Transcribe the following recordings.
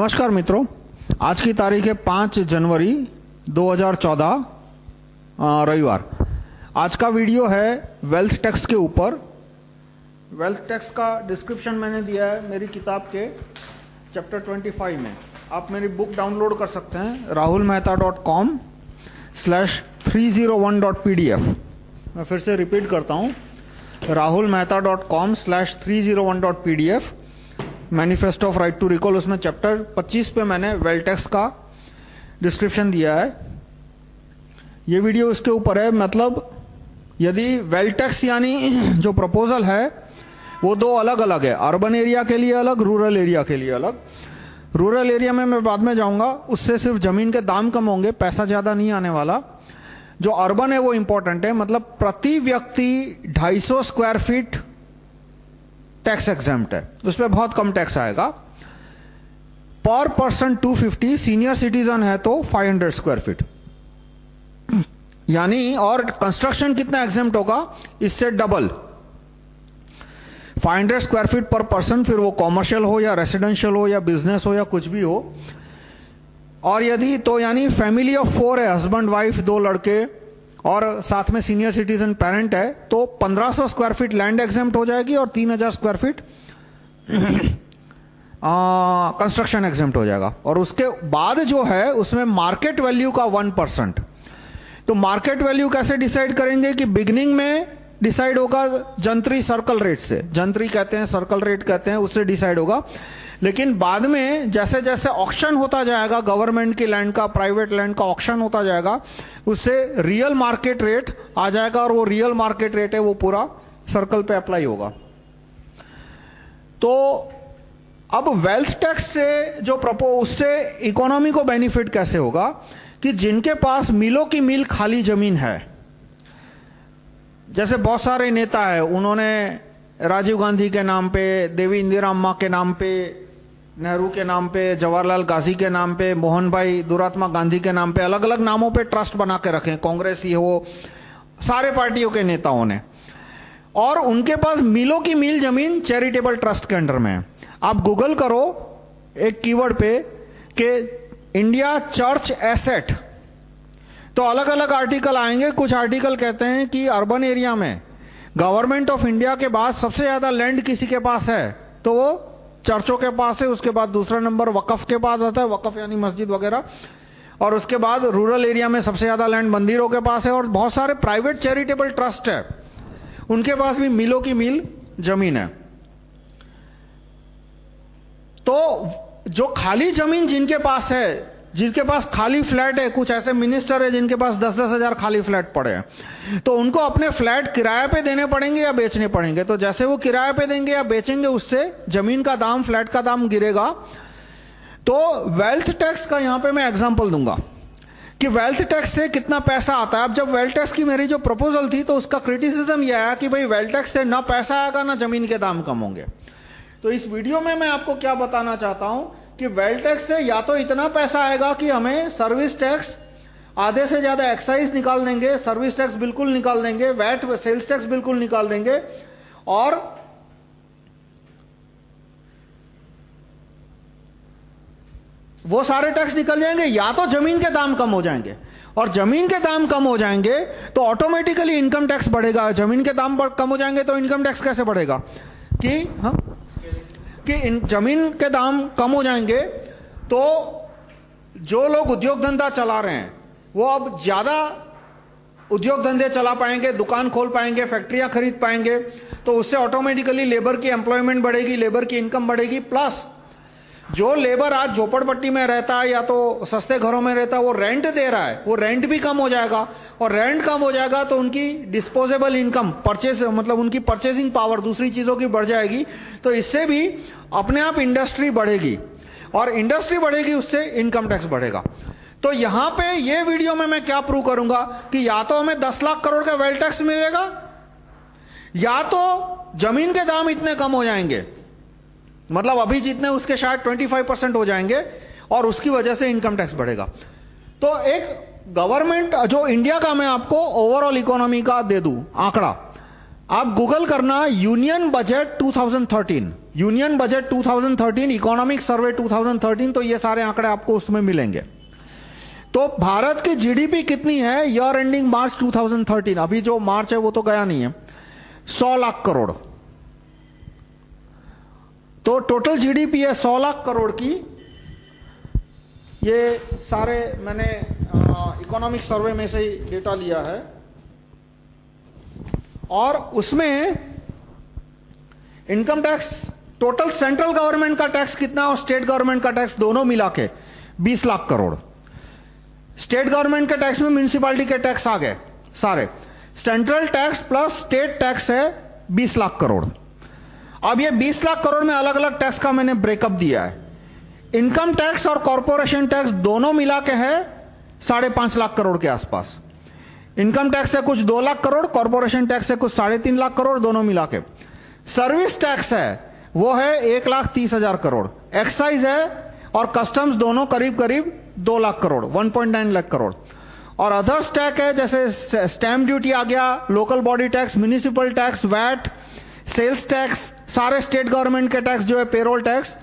नमस्कार मित्रों, आज की तारीख है 5 जनवरी 2014 रविवार। आज का वीडियो है वेल्थ टैक्स के ऊपर। वेल्थ टैक्स का डिस्क्रिप्शन मैंने दिया है मेरी किताब के चैप्टर 25 में। आप मेरी बुक डाउनलोड कर सकते हैं rahulmehta.com स्लैश 301.pdf मैं फिर से रिपीट करता हूँ rahulmehta.com slash 301.pdf manifesto of right to recall उसमें चैप्टर 25 पे मैंने वेल टैक्स का डिस्क्रिप्शन दिया है। ये वीडियो इसके ऊपर है मतलब यदि वेल टैक्स यानी जो प्रपोजल है, वो दो अलग अलग है। अर्बन एरिया के लिए अलग रूरल एरिया के लिए अलग। रूरल एरिया में मैं बाद में जाऊँगा, उससे सिर्फ़ ज़मीन के दाम कम होंगे, पैसा ज़्यादा नहीं आने वाला। जो अर्बन है वो इंपॉर्टेंट है मतलब प्रति व्यक्ति 250 स्क्वायर फीट टैक्स एग्जाम्प्ट है। उस पर बहुत कम टैक्स आएगा। पर पर्सन 250 सीनियर सिटीजन है तो 500 स्क्वायर फीट यानी और कंस्ट्रक्शन कितना एग्जाम्प्ट होगा? इससे डबल 500 स्क्वायर फीट पर पर्सन फिर वो कॉमर्शियल हो या रेसिडेंशियल हो या बिज़नेस हो या कुछ भी हो। और यदि तो यानी फैमिली ऑफ़ फोर है हस्बैंड वाइफ दो लड़के और साथ में सीनियर सिटीजन पेरेंट है तो 1500 स्क्वायर फीट लैंड एग्जाम्प्ट हो जाएगी और 3000 स्क्वायर फीट कंस्ट्रक्शन एग्जाम्प्ट हो जाएगा। और उसके बाद जो है, उसमें मार्केट वैल्यू का 1 परसेंट तो मार्केट वैल्यू कैसे डिसाइड करेंगे कि बिगनिंग में डिसाइड होगा जंतरी सर्कल रेट से। जंतरी कहते हैं सर्कल रेट कहते हैं, उससे डिसाइड होगा। लेकिन बाद में जैसे जैसे ऑक्शन होता जाएगा गवर्नमेंट की लैंड का प्राइवेट लैंड का ऑक्शन होता जाएगा, उससे रियल मार्केट रेट आ जाएगा और वो रियल मार्केट रेट है, वो पूरा सर्कल पे अप्लाई होगा। तो अब वेल्थ टैक्स से जो प्रपो उससे इकोनॉमी को बेनिफिट कैसे होगा कि जिनके पास मिलों की मिल खाली ज़मीन है। जैसे बहुत सारे नेता है, उन्होंने राजीव गांधी के नाम पे, देवी इंदिरा अम्मा के नाम पे नेहरू के नाम पे, जवाहरलाल गांधी के नाम पे मोहन भाई दुरात्मा गांधी के नाम पे अलग अलग नामों पे ट्रस्ट बना के रखे। कांग्रेस ही हो, सारे पार्टियों के नेताओं ने। और उनके पास मिलों की मिल ज़मीन चैरिटेबल ट्रस्ट के अंडर में आप गूगल करो एक कीवर्ड पे कि इंडिया चर्च एसेट। तो अलग अलग आर्टिकल आएँगे। कुछ आर्टिकल कहते हैं कि अर्बन एरिया में गवर्नमेंट ऑफ़ इंडिया के बाद सबसे ज़्यादा लैंड किसी के पास है तो वो चर्चों के पास है उसके बाद दूसरा नंबर वकफ के पास आता है, वकफ यानी मस्जिद वगैरह। और उसके बाद रूरल एरिया में सबसे ज़्यादा लैंड मंदिरों के पास है और बहुत सारे प्राइवेट चैरिटेबल ट्रस्ट है। उनके पास भी मिलों की मिल ज़मीन है। तो जो खाली ज़मीन जिनके पास है जिनके पास खाली फ्लैट है, कुछ ऐसे मिनिस्टर है जिनके पास दस दस हज़ार खाली फ्लैट पड़े हैं। तो उनको अपने फ्लैट किराए पे देने पड़ेंगे या बेचने पड़ेंगे? तो जैसे वो किराए पे देंगे या बेचेंगे, उससे ज़मीन का दाम, फ्लैट का दाम गिरेगा। तो वेल्थ टैक्स का यहाँ पे मैं एग्जांपल दूँगा कि वेल्थ टैक्स से कितना पैसा आता है। अब जब वेल्थ टैक्स की मेरी जो प्रपोजल थी तो उसका क्रिटिसिज्म यह आया कि भाई वेल्थ टैक्स से ना पैसा आएगा, ना ज़मीन के दाम कम होंगे। तो इस वीडियो में मैं आपको क्या बताना चाहता हूँ कि वेल्थ टैक्स से या तो इतना पैसा आएगा कि हमें सर्विस टैक्स आधे से ज़्यादा एक्साइज निकाल देंगे, सर्विस टैक्स बिल्कुल निकाल देंगे, वैट सेल्स टैक्स बिल्कुल निकाल देंगे और वो सारे टैक्स निकल जाएँगे या तो ज़मीन के दाम कम हो जाएँगे। और ज़मीन के दाम कम हो जाएँगे तो ऑटोमेटिकली इनकम टैक्स बढ़ेगा। ज़मीन के दाम कम हो जाएँगे तो इनकम टैक्स कैसे बढ़ेगा? कि हाँ? कि इन ज़मीन के दाम कम हो जाएँगे तो जो लोग उद्योग धंधा चला रहे हैं, वो अब ज़्यादा उद्योग धंधे चला पाएँगे, दुकान खोल पाएँगे, फैक्ट्रियाँ खरीद पाएँगे तो उससे ऑटोमेटिकली लेबर की एम्प्लॉयमेंट बढ़ेगी लेबर की इनकम बढ़ेगी प्लस जो लेबर आज झोपड़पट्टी में रहता है या तो सस्ते घरों में रहता है, वो रेंट दे रहा है। वो रेंट भी कम हो जाएगा। और रेंट कम हो जाएगा तो उनकी डिस्पोजेबल इनकम परचेस मतलब उनकी परचेसिंग पावर दूसरी चीज़ों की बढ़ जाएगी। तो इससे भी अपने आप इंडस्ट्री बढ़ेगी और इंडस्ट्री बढ़ेगी, उससे इनकम टैक्स बढ़ेगा। तो यहाँ पे ये वीडियो में मैं क्या प्रूव करूँगा कि या तो हमें 10 लाख करोड़ का वेल टैक्स मिलेगा, या तो ज़मीन के दाम इतने कम हो जाएँगे। मतलब अभी जितने उसके शायद 25 परसेंट हो जाएँगे और उसकी वजह से इनकम टैक्स बढ़ेगा। तो एक गवर्नमेंट जो इंडिया का मैं आपको ओवरऑल इकोनॉमी का दे दूँ आंकड़ा। आप गूगल करना union budget 2013 union budget 2013, economic survey 2013, तो ये सारे आंकड़े आपको उसमें मिलेंगे। तो भारत की जीडीपी कितनी है? ईयर एंडिंग मार्च 2013 अभी जो मार्च है वो तो गया नहीं है। 100 लाख करोड़। तो टोटल जीडीपी है 100 लाख करोड़ की। ये सारे मैंने इकोनॉमिक सर्वे में से ही डेटा लिया है। और उसमें income tax total central government का टैक्स कितना और स्टेट गवर्नमेंट का टैक्स दोनों मिला के 20 लाख करोड़। स्टेट गवर्नमेंट के टैक्स में म्यूनिसिपालिटी के टैक्स आ गए सारे। Central tax plus state tax है 20 लाख करोड़। अब ये 20 लाख करोड़ में अलग अलग टैक्स का मैंने ब्रेकअप दिया है। इनकम टैक्स और कॉरपोरेशन टैक्स दोनों मिला के है साढ़े पाँच लाख करोड़ के आसपास। इनकम टैक्स है कुछ दो लाख करोड़ कॉरपोरेशन टैक्स है कुछ साढ़े तीन लाख करोड़ दोनों मिला के। सर्विस टैक्स है, वो है एक लाख तीस हज़ार करोड़। एक्साइज है और कस्टम्स दोनों करीब करीब दो लाख करोड़ 1.9 लाख करोड़। और अदर्स टैक्स है, जैसे स्टैम्प ड्यूटी आ गया local body tax municipal tax VAT sales tax सारे स्टेट गवर्नमेंट के टैक्स जो है, पेरोल टैक्स,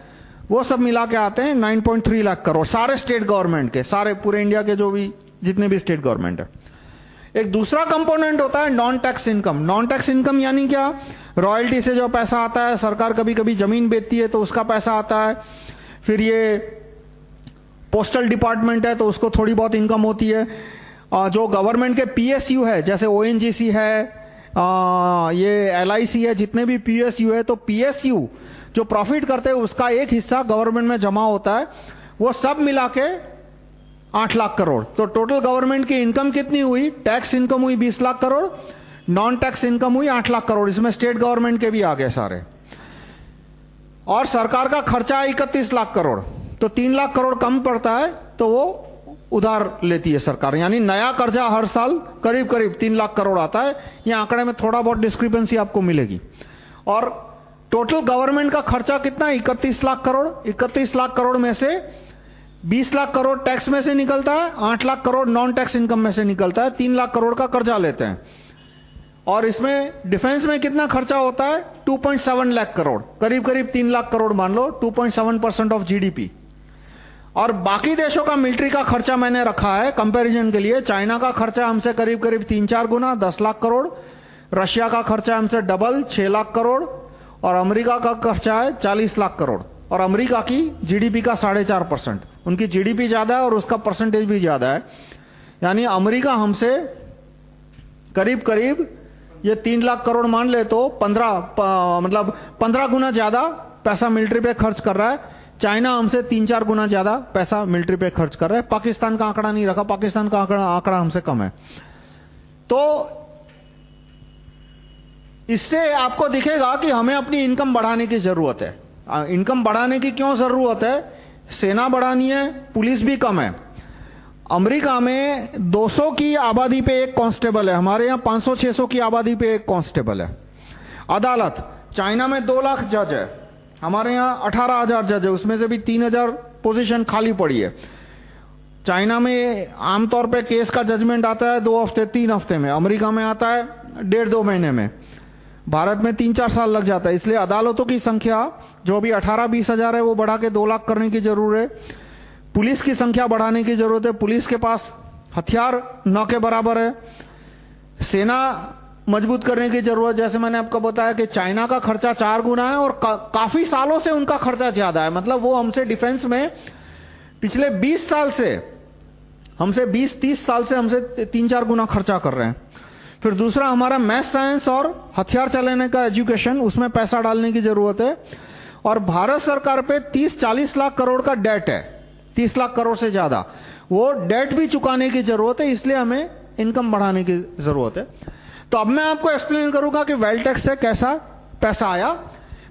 वो सब मिला के आते हैं 9.3 लाख करोड़। सारे स्टेट गवर्नमेंट के, सारे पूरे इंडिया के जो भी, जितने भी स्टेट गवर्नमेंट है। एक दूसरा कंपोनेंट होता है non tax income non tax income यानी क्या? रॉयल्टी से जो पैसा आता है, सरकार कभी कभी ज़मीन बेचती है तो उसका पैसा आता है। फिर ये पोस्टल डिपार्टमेंट है तो उसको थोड़ी बहुत इनकम होती है। जो गवर्नमेंट के पीएसयू है, जैसे ओएनजीसी है आ, ये एलआईसी है जितने भी पीएसयू है तो पीएसयू जो प्रॉफिट करते हैं उसका एक हिस्सा गवर्नमेंट में जमा होता है वो सब मिला के आठ लाख करोड़। तो टोटल गवर्नमेंट की इनकम कितनी हुई? टैक्स इनकम हुई बीस lakh crore non tax income हुई आठ लाख करोड़। इसमें स्टेट गवर्नमेंट के भी आ गए सारे। और सरकार का खर्चा है इकतीस लाख करोड़। तो तीन लाख करोड़ कम पड़ता है तो वो उधार लेती है सरकार। यानी नया कर्जा हर साल करीब करीब तीन लाख करोड़ आता है। ये आंकड़े में थोड़ा बहुत डिस्क्रिपेंसी आपको मिलेगी। और टोटल गवर्नमेंट का खर्चा कितना है? इकतीस लाख करोड़। इकतीस लाख करोड़ में से बीस लाख करोड़ टैक्स में से निकलता है। आठ lakh crore non tax income में से निकलता है। तीन लाख करोड़ का कर्जा लेते हैं। और इसमें डिफेंस में कितना खर्चा होता है? 2.7 लाख करोड़। करीब करीब तीन लाख करोड़ मान लो। 2.7 परसेंट ऑफ़ जीडीपी और बाकी देशों का मिलिट्री का खर्चा मैंने रखा है। कंपैरिजन के लिए चाइना का खर्चा हमसे करीब करीब तीन चार गुना, दस लाख करोड़। रशिया का खर्चा हमसे डबल छह लाख करोड़। और अमेरिका का खर्चा है चालीस लाख करोड़। और अमेरिका की जीडीपी का साढ़े चार परसेंट। उनकी जीडीपी ज़्यादा है और उसका परसेंटेज भी ज़्यादा है। यानी अमेरिका हमसे करीब करीब ये तीन लाख करोड़ मान ले तो पंद्रह मतलब पंद्रह गुना ज़्यादा पैसा मिलिट्री पे खर्च कर रहा है। चाइना हमसे तीन चार गुना ज़्यादा पैसा मिलिट्री पे खर्च कर रहा है। पाकिस्तान का आंकड़ा नहीं रखा। पाकिस्तान का आंकड़ा आंकड़ा हमसे कम है। तो इससे आपको दिखेगा कि हमें अपनी इनकम बढ़ाने की ज़रूरत है। इनकम बढ़ाने की क्यों ज़रूरत है? सेना बढ़ानी है, पुलिस भी कम है। अमेरिका में 200 की आबादी पे एक कांस्टेबल है। हमारे यहाँ 500-600 की आबादी पे एक कांस्टेबल है। अदालत, चाइना में दो लाख जज है। हमारे यहाँ अठारह हज़ार जज है, उसमें से भी तीन हज़ार पोजिशन खाली पड़ी है। चाइना में आमतौर पे केस का जजमेंट आता है दो हफ़्ते, तीन हफ़्ते में। अमेरिका में आता है डेढ़ दो महीने में। भारत में तीन चार साल लग जाता है। इसलिए अदालतों की संख्या जो अभी अठारह बीस हज़ार है, वो बढ़ा के दो लाख करने की ज़रूरत है। पुलिस की संख्या बढ़ाने की ज़रूरत है। पुलिस के पास हथियार न के बराबर है। सेना मज़बूत करने की ज़रूरत जैसे मैंने आपको बताया कि चाइना का खर्चा चार गुना है और का, काफ़ी सालों से उनका खर्चा ज़्यादा है। मतलब वो हमसे डिफेंस में पिछले 20 साल से हमसे 20-30 साल से हमसे तीन चार गुना खर्चा कर रहे हैं। फिर दूसरा हमारा मैथ साइंस और हथियार चलाने का एजुकेशन उसमें पैसा डालने की ज़रूरत है। और भारत सरकार पे 30-40 लाख करोड़ का डेट है 30 लाख करोड़ से ज़्यादा। वो डेट भी चुकाने की ज़रूरत है इसलिए हमें इनकम बढ़ाने की ज़रूरत है। तो अब मैं आपको एक्सप्लेन करूँगा कि वेल्थ टैक्स से कैसा पैसा आया।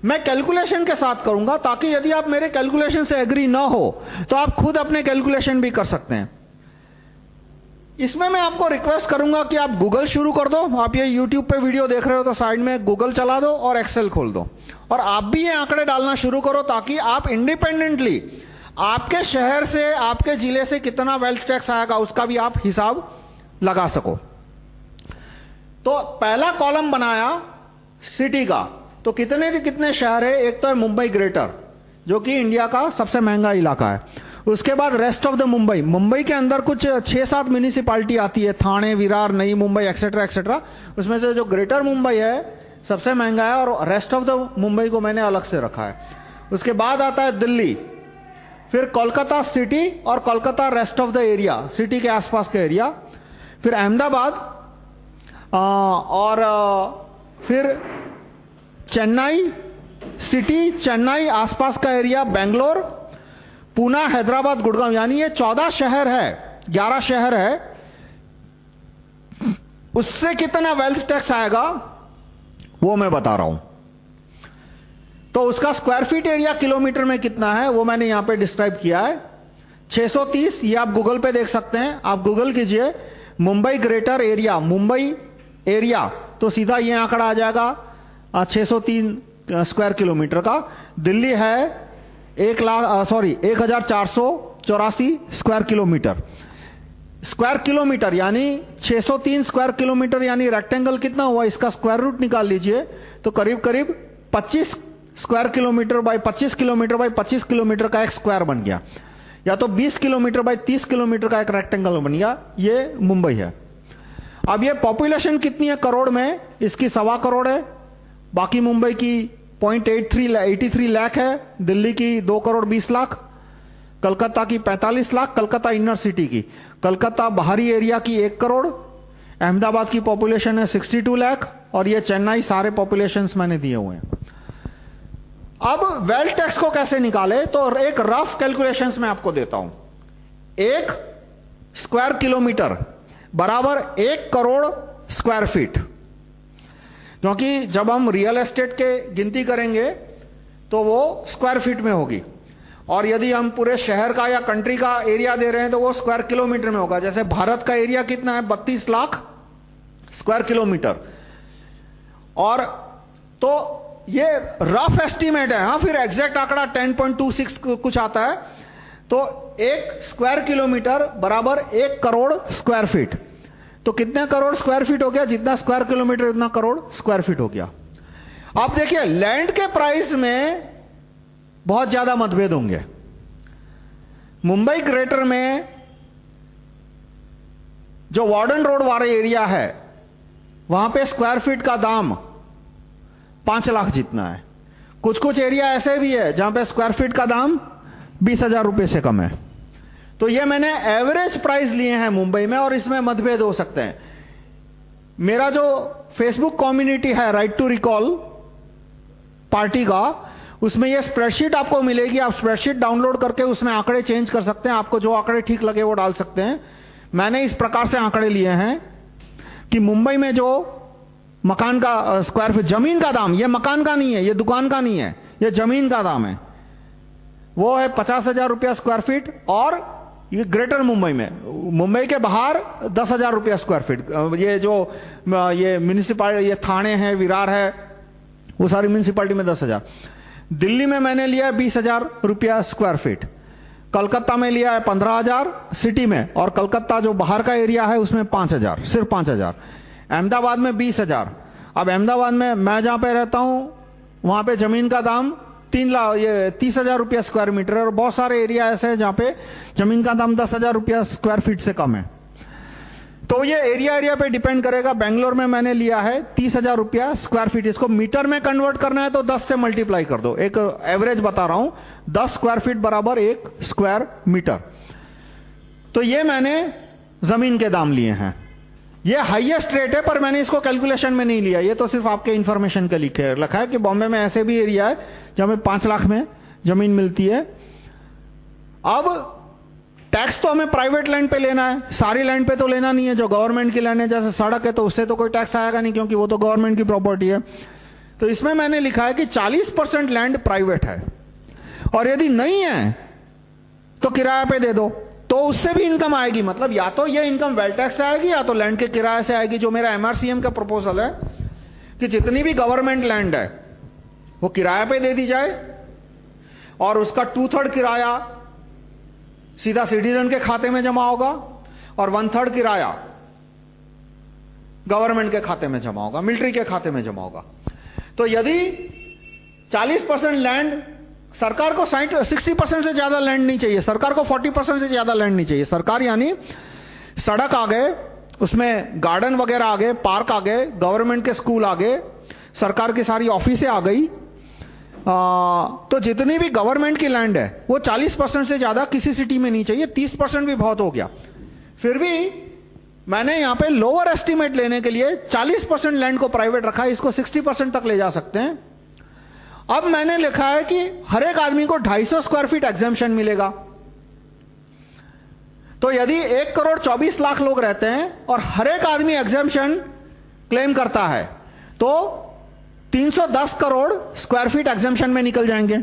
मैं कैलकुलेशन के साथ करूँगा ताकि यदि आप मेरे कैलकुलेशन से एग्री ना हो तो आप खुद अपने कैलकुलेशन भी कर सकते हैं। इसमें मैं आपको रिक्वेस्ट करूँगा कि आप गूगल शुरू कर दो। आप ये यूट्यूब पे वीडियो देख रहे हो तो साइड में गूगल चला दो और एक्सेल खोल दो। और आप भी ये आंकड़े डालना शुरू करो ताकि आप इंडिपेंडेंटली आपके शहर से, आपके ज़िले से कितना वेल्थ टैक्स आएगा, उसका भी आप हिसाब लगा सको। तो पहला कॉलम बनाया सिटी का। तो कितने के कितने शहर है? एक तो है मुंबई ग्रेटर, जो कि इंडिया का सबसे महँगा इलाका है। उसके बाद rest of the Mumbai. Mumbai के अंदर कुछ छह सात म्यूनिसिपालिटी आती है, थाने, विरार, नई मुंबई एक्सेट्रा एक्सेट्रा उसमें से जो ग्रेटर मुंबई है, सबसे महँगा है और रेस्ट ऑफ़ द मुंबई को मैंने अलग से रखा है। उसके बाद आता है दिल्ली। फिर कोलकाता सिटी और Kolkata rest of the area city के आसपास का एरिया फिर अहमदाबाद और फिर चेन्नई सिटी, चेन्नई आसपास का एरिया बेंगलोर पूना हैदराबाद, गुड़गांव, यानी ये चौदह शहर है, ग्यारह शहर है। उससे कितना वेल्थ टैक्स आएगा, वो मैं बता रहा हूँ। तो उसका स्क्वायर फीट एरिया किलोमीटर में कितना है, वो मैंने यहाँ पे डिस्क्राइब किया है। 630 ये आप गूगल पे देख सकते हैं। आप गूगल कीजिए, Mumbai greater area Mumbai area तो सीधा ये आंकड़ा आ जाएगा 603 स्क्वायर किलोमीटर का। दिल्ली है एक लाख सॉरी एक हज़ार चार सौ चौरासी स्क्वायर किलोमीटर स्क्वायर किलोमीटर यानी 603 स्क्वायर किलोमीटर यानी रेक्टेंगल कितना हुआ, इसका स्क्वायर रूट निकाल लीजिए तो करीब करीब 25 square kilometre by 25 kilometre by 25 kilometre का एक स्क्वायर बन गया। या तो 20 किलोमीटर बाय 30 किलोमीटर का एक रेक्टेंगल बन गया, ये मुंबई है। अब ये पॉपुलेशन कितनी है? करोड़ में। इसकी सवा करोड़ है। बाकी मुंबई की 0.83 लाख है। दिल्ली की दो करोड़ बीस लाख। कलकत्ता की 45 लाख। कलकत्ता इनर सिटी की। कलकत्ता बाहरी एरिया की एक करोड़। अहमदाबाद की पॉपुलेशन है 62 लाख और ये चेन्नई सारे पॉपुलेशंस मैंने दिए हुए हैं। अब वेल्थ टैक्स को कैसे निकाले? तो एक रफ कैलकुलेशंस मैं आपको देता हूँ। एक स्क्वायर किलोमीटर बराबर एक करोड़ स्क्वायर फीट। क्योंकि जब हम रियल एस्टेट के गिनती करेंगे तो वो स्क्वायर फीट में होगी। और यदि हम पूरे शहर का या कंट्री का एरिया दे रहे हैं तो वो स्क्वायर किलोमीटर में होगा। जैसे भारत का एरिया कितना है? बत्तीस लाख स्क्वायर किलोमीटर। और तो ये रफ एस्टीमेट है। हाँ फिर एग्जैक्ट आंकड़ा 10.26 कुछ आता है। तो एक स्क्वायर किलोमीटर बराबर एक करोड़ स्क्वायर फीट। तो कितने करोड़ स्क्वायर फीट हो गया? जितना स्क्वायर किलोमीटर उतना करोड़ स्क्वायर फीट हो गया। आप देखिए लैंड के प्राइस में बहुत ज़्यादा मतभेद होंगे। मुंबई ग्रेटर में जो वार्डन रोड वाले एरिया है, वहाँ पे स्क्वायर फीट का दाम पाँच लाख जितना है। कुछ कुछ एरिया ऐसे भी है जहाँ पे स्क्वायर फीट का दाम बीस हज़ार रुपए से कम है। तो ये मैंने एवरेज प्राइस लिए हैं मुंबई में और इसमें मतभेद हो सकते हैं। मेरा जो फेसबुक कम्युनिटी है राइट टू रिकॉल पार्टी का, उसमें ये स्प्रेडशीट आपको मिलेगी। आप स्प्रेडशीट डाउनलोड करके उसमें आंकड़े चेंज कर सकते हैं। आपको जो आंकड़े ठीक लगे वो डाल सकते हैं। मैंने इस प्रकार से आंकड़े लिए हैं कि मुंबई में जो मकान का स्क्वायर फीट ज़मीन का दाम, ये मकान का नहीं है, ये दुकान का नहीं है, ये ज़मीन का दाम है। वो है पचास हज़ार रुपया स्क्वायर फीट और ये ग्रेटर मुंबई में। मुंबई के बाहर दस हज़ार रुपया स्क्वायर फीट ये जो ये म्यूनिसिपालिटी ये थाने हैं, विरार है, वो सारी म्यूनिसिपालिटी में दस हज़ार। दिल्ली में मैंने लिया बीस हज़ार रुपया स्क्वायर फीट कलकत्ता में लिया है पंद्रह हज़ार सिटी में, और कलकत्ता जो बाहर का एरिया है, उसमें पाँच हज़ार, सिर्फ़ पाँच हज़ार। अहमदाबाद में बीस हज़ार। अब अहमदाबाद में मैं जहाँ पे रहता हूँ, वहाँ पे ज़मीन का दाम तीन लाख ये तीस हज़ार रुपया स्क्वायर मीटर और बहुत सारे एरिया ऐसे हैं जहाँ पे ज़मीन का दाम दस हज़ार रुपया स्क्वायर फीट से कम है। तो ये एरिया एरिया पे डिपेंड करेगा। बेंगलोर में मैंने लिया है तीस हज़ार रुपया स्क्वायर फीट इसको मीटर में कन्वर्ट करना है तो दस से मल्टीप्लाई कर दो। एक एवरेज बता रहा हूँ, दस स्क्वायर फीट बराबर एक स्क्वायर मीटर तो ये मैंने ज़मीन के दाम लिए हैं। ये हाईएस्ट रेट है, पर मैंने इसको कैलकुलेशन में नहीं लिया। ये तो सिर्फ़ आपके इंफॉर्मेशन के लिखे लिखा है कि बॉम्बे में ऐसे भी एरिया है, जहाँ में पाँच लाख में ज़मीन मिलती है। अब टैक्स तो हमें प्राइवेट लैंड पे लेना है। सारी लैंड पे तो लेना नहीं है। जो गवर्नमेंट की लैंड है, जैसे सड़क है तो उससे तो कोई टैक्स आएगा नहीं, क्योंकि वो तो गवर्नमेंट की प्रॉपर्टी है। तो इसमें मैंने लिखा है कि 40 परसेंट लैंड प्राइवेट है। और यदि नहीं है तो किराया पे दे दो। तो उससे भी इनकम आएगी। मतलब या तो ये इनकम वेल टैक्स से आएगी, या तो लैंड के किराए से आएगी, जो मेरा एमआरसीएम का प्रपोजल है, कि जितनी भी गवर्नमेंट लैंड है, वो किराया पे दे दी जाए, और उसका टू थर्ड किराया सीधा सिटीजन के खाते में जमा होगा, और वन थर्ड किराया गवर्नमेंट के खाते में जमा होगा मिलिट्री के खाते में जमा होगा। तो यदि 40 परसेंट लैंड सरकार को 60 परसेंट से ज़्यादा लैंड नहीं चाहिए। सरकार को 40 परसेंट से ज़्यादा लैंड नहीं चाहिए। सरकार यानी सड़क आ गए उसमें गार्डन वगैरह आ गए पार्क आ गए गवर्नमेंट के स्कूल आ गए सरकार की सारी ऑफिसें आ गई। आ, तो जितनी भी गवर्नमेंट की लैंड है वो 40 परसेंट से ज़्यादा किसी सिटी में नहीं चाहिए। 30 परसेंट भी बहुत हो गया। फिर भी मैंने यहाँ पे लोअर एस्टीमेट लेने के लिए 40 परसेंट लैंड को प्राइवेट रखा है। इसको 60 परसेंट तक ले जा सकते हैं। अब मैंने लिखा है कि हर एक आदमी को 250 स्क्वायर फीट एग्जामेशन मिलेगा। तो यदि एक करोड़ 24 लाख लोग रहते हैं और हर एक आदमी एग्जामेशन क्लेम करता है तो 310 करोड़ स्क्वायर फीट एग्जामेशन में निकल जाएँगे।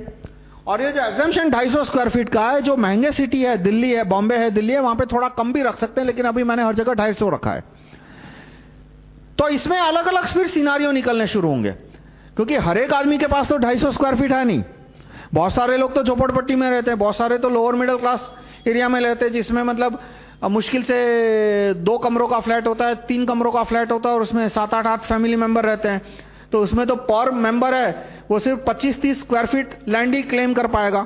और ये जो एग्जामेशन 250 स्क्वायर फीट का है, जो महँगे सिटी है, दिल्ली है, बॉम्बे है, दिल्ली है, वहाँ पे थोड़ा कम भी रख सकते हैं, लेकिन अभी मैंने हर जगह 250 रखा है। तो इसमें अलग अलग फिर सिनारियो निकलने शुरू होंगे। क्योंकि हर एक आदमी के पास तो 250 स्क्वायर फीट है नहीं। बहुत सारे लोग तो झोपड़पट्टी में रहते हैं, बहुत सारे तो लोअर मिडिल क्लास एरिया में रहते हैं, जिसमें मतलब मुश्किल से दो कमरों का फ्लैट होता है, तीन कमरों का फ्लैट होता है और उसमें सात आठ आठ फैमिली मेंबर रहते हैं। तो उसमें तो पर मेंबर है, वो सिर्फ़ 25-30 स्क्वायर फीट लैंड ही क्लेम कर पाएगा।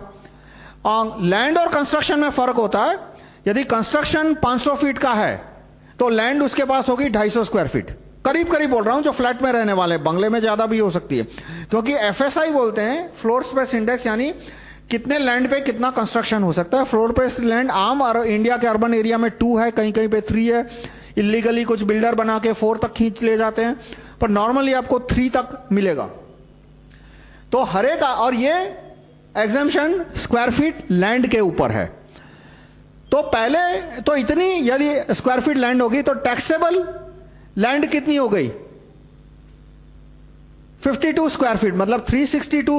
लैंड और कंस्ट्रक्शन में फ़र्क होता है, यदि कंस्ट्रक्शन 500 फीट का है तो लैंड उसके पास होगी 250 स्क्वायर फीट करीब करीब बोल रहा हूँ, जो फ्लैट में रहने वाले, बंगले में ज़्यादा भी हो सकती है। क्योंकि एफएसआई बोलते हैं फ्लोर स्पेस इंडेक्स यानी कितने लैंड पे कितना कंस्ट्रक्शन हो सकता है। फ्लोर स्पेस लैंड आम और इंडिया के अर्बन एरिया में टू है कहीं कहीं पे थ्री है। इलीगली कुछ बिल्डर बना के फोर तक खींच ले जाते हैं, पर नॉर्मली आपको थ्री तक मिलेगा। तो हर एक, और ये एग्जामेशन स्क्वायर फीट लैंड के ऊपर है। तो पहले तो इतनी, यदि स्क्वायर फीट लैंड होगी तो टैक्सेबल लैंड कितनी हो गई? 52 स्क्वायर फीट मतलब 362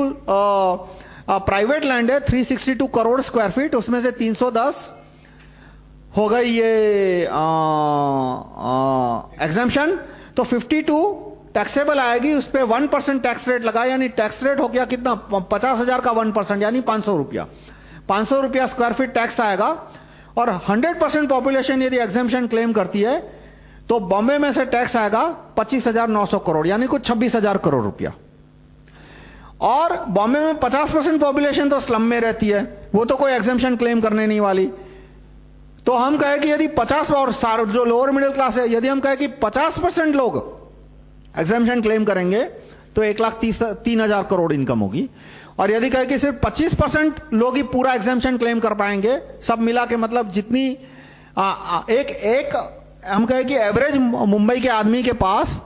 प्राइवेट लैंड है 362 करोड़ स्क्वायर फीट उसमें से 310 हो गई ये एग्जामेशन तो 52 टैक्सेबल आएगी, उस पर वन परसेंट टैक्स रेट लगा, यानी टैक्स रेट हो गया कितना? पचास हज़ार का वन परसेंट यानी पाँच सौ रुपया। पाँच सौ रुपया स्क्वायर फीट टैक्स आएगा, और हंड्रेड परसेंट पॉपुलेशन यदि एग्जामेशन क्लेम करती है तो बॉम्बे में से टैक्स आएगा पच्चीस हज़ार नौ सौ करोड़ यानी कुछ छब्बीस हज़ार करोड़ रुपया। और बॉम्बे में पचास परसेंट पॉपुलेशन तो स्लम में रहती है वो तो कोई एग्जामेशन क्लेम करने नहीं वाली। तो हम कहें कि यदि 50 और जो लोअर मिडिल क्लास है यदि हम कहें कि 50 परसेंट लोग एग्जामेशन क्लेम करेंगे तो एक लाख तीस तीन हज़ार करोड़ इनकम होगी। और यदि कहे कि सिर्फ़ 25 परसेंट लोग ही पूरा एग्जामेशन क्लेम कर पाएँगे सब मिला के मतलब जितनी आ, आ, एक एक हम कहें कि एवरेज मुंबई के आदमी के पास,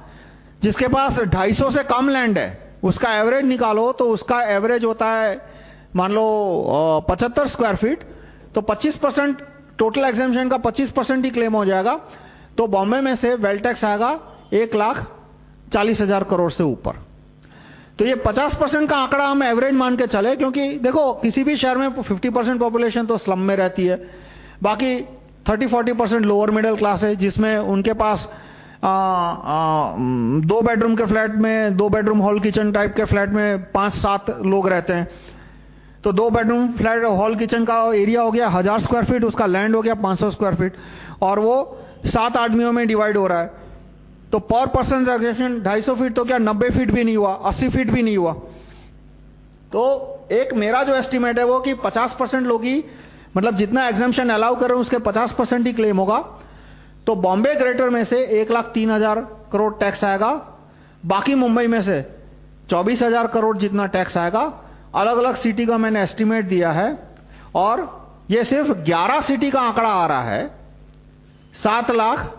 जिसके पास 250 से कम लैंड है, उसका एवरेज निकालो तो उसका एवरेज होता है, मान लो पचहत्तर स्क्वायर फीट तो 25 परसेंट टोटल एग्जामेशन का 25 परसेंट ही क्लेम हो जाएगा। तो बॉम्बे में से वेल टैक्स आएगा एक लाख चालीस हज़ार करोड़ से ऊपर। तो ये 50 परसेंट का आंकड़ा हम एवरेज मान के चले, क्योंकि देखो, किसी भी शहर में 50 परसेंट पॉपुलेशन तो स्लम में रहती है। बाकी 30-40 परसेंट लोअर मिडिल क्लास है जिसमें उनके पास आ, आ, दो बेडरूम के फ्लैट में दो बेडरूम हॉल किचन टाइप के फ्लैट में पाँच सात लोग रहते हैं। तो दो बेडरूम फ्लैट हॉल किचन का एरिया हो गया हज़ार स्क्वायर फीट उसका लैंड हो गया 500 स्क्वायर फीट और वो सात आदमियों में डिवाइड हो रहा है। तो पर पर्सन एग्जेशन 250 फीट तो क्या 90 फीट भी नहीं हुआ 80 फीट भी नहीं हुआ। तो एक मेरा जो एस्टिमेट है वो कि 50 परसेंट लोग ही मतलब जितना एग्जामेशन अलाउ कर रहे हैं, उसके 50 परसेंट ही क्लेम होगा। तो बॉम्बे ग्रेटर में से एक लाख तीन हज़ार करोड़ टैक्स आएगा। बाकी मुंबई में से चौबीस हज़ार करोड़ जितना टैक्स आएगा। अलग अलग सिटी का मैंने एस्टिमेट दिया है। और ये सिर्फ़ 11 सिटी का आंकड़ा आ रहा है। सात लाख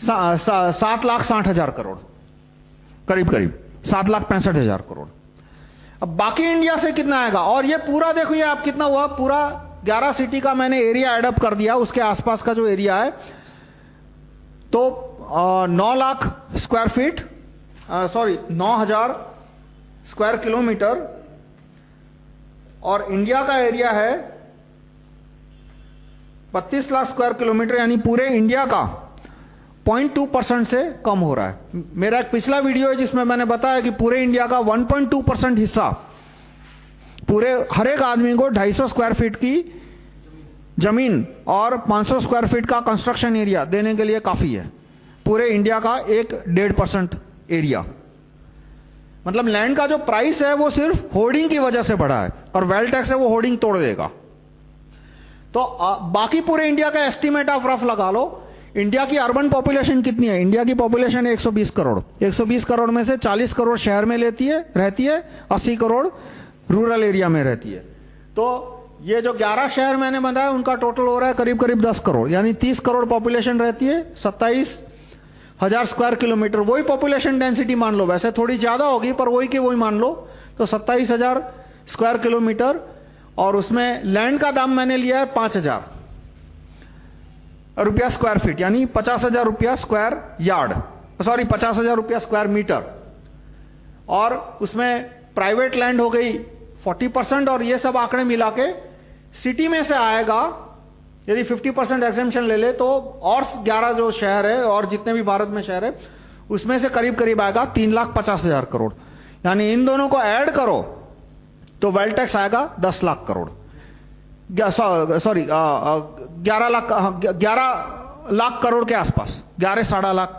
सात लाख साठ हज़ार करोड़। करीब करीब सात लाख पैंसठ हज़ार करोड़। अब बाकी इंडिया से कितना आएगा? और ये पूरा देखो ये आप कितना हुआ? पूरा 11 सिटी का मैंने एरिया एडअप कर दिया, उसके आसपास का जो एरिया है। तो नौ लाख स्क्वायर फीट सॉरी नौ हज़ार स्क्वायर किलोमीटर और इंडिया का एरिया है 32 लाख स्क्वायर किलोमीटर यानी पूरे इंडिया का। 0.2 परसेंट से कम हो रहा है। मेरा एक पिछला वीडियो है जिसमें मैंने बताया कि पूरे इंडिया का 1.2 परसेंट हिस्सा पूरे हर एक आदमी को 250 स्क्वायर फीट की ज़मीन और 500 स्क्वायर फीट का कंस्ट्रक्शन एरिया देने के लिए काफ़ी है। पूरे इंडिया का एक डेढ़ परसेंट एरिया। मतलब लैंड का जो प्राइस है वो सिर्फ़ होर्डिंग की वजह से बढ़ा है और वेल टैक्स है वो होर्डिंग तोड़ देगा। तो बाकी पूरे इंडिया का एस्टीमेट आप रफ लगा लो। इंडिया की अर्बन पॉपुलेशन कितनी है? इंडिया की पॉपुलेशन है 120 करोड़। 120 करोड़ में से 40 करोड़ शहर में लेती है, रहती है 80 करोड़ रूरल एरिया में रहती है। तो ये जो 11 शहर मैंने बताया, उनका टोटल हो रहा है करीब करीब 10 करोड़। यानी 30 करोड़ पॉपुलेशन रहती है 27 हज़ार स्क्वायर किलोमीटर वही पॉपुलेशन डेंसिटी मान लो। वैसे थोड़ी ज़्यादा होगी, पर वही की वही मान लो। तो सत्ताईस हज़ार स्क्वायर किलोमीटर और उसमें लैंड का दाम मैंने लिया है पाँच हज़ार। रुपया स्क्वायर फीट यानी पचास हज़ार रुपया स्क्वायर यार्ड सॉरी पचास हज़ार रुपया स्क्वायर मीटर और उसमें प्राइवेट लैंड हो गई 40 परसेंट और ये सब आंकड़े मिला के सिटी में से आएगा, यदि 50 परसेंट एग्जेम्पन ले ले तो और 11 जो शहर है और जितने भी भारत में शहर है, उसमें से करीब करीब आएगा तीन लाख पचास हज़ार करोड़। यानी इन दोनों को ऐड करो तो वेल्थ टैक्स आएगा दस लाख करोड़। सॉरी ग्यारह लाख ग्यारह लाख करोड़ के आसपास। ग्यारह साढ़ा लाख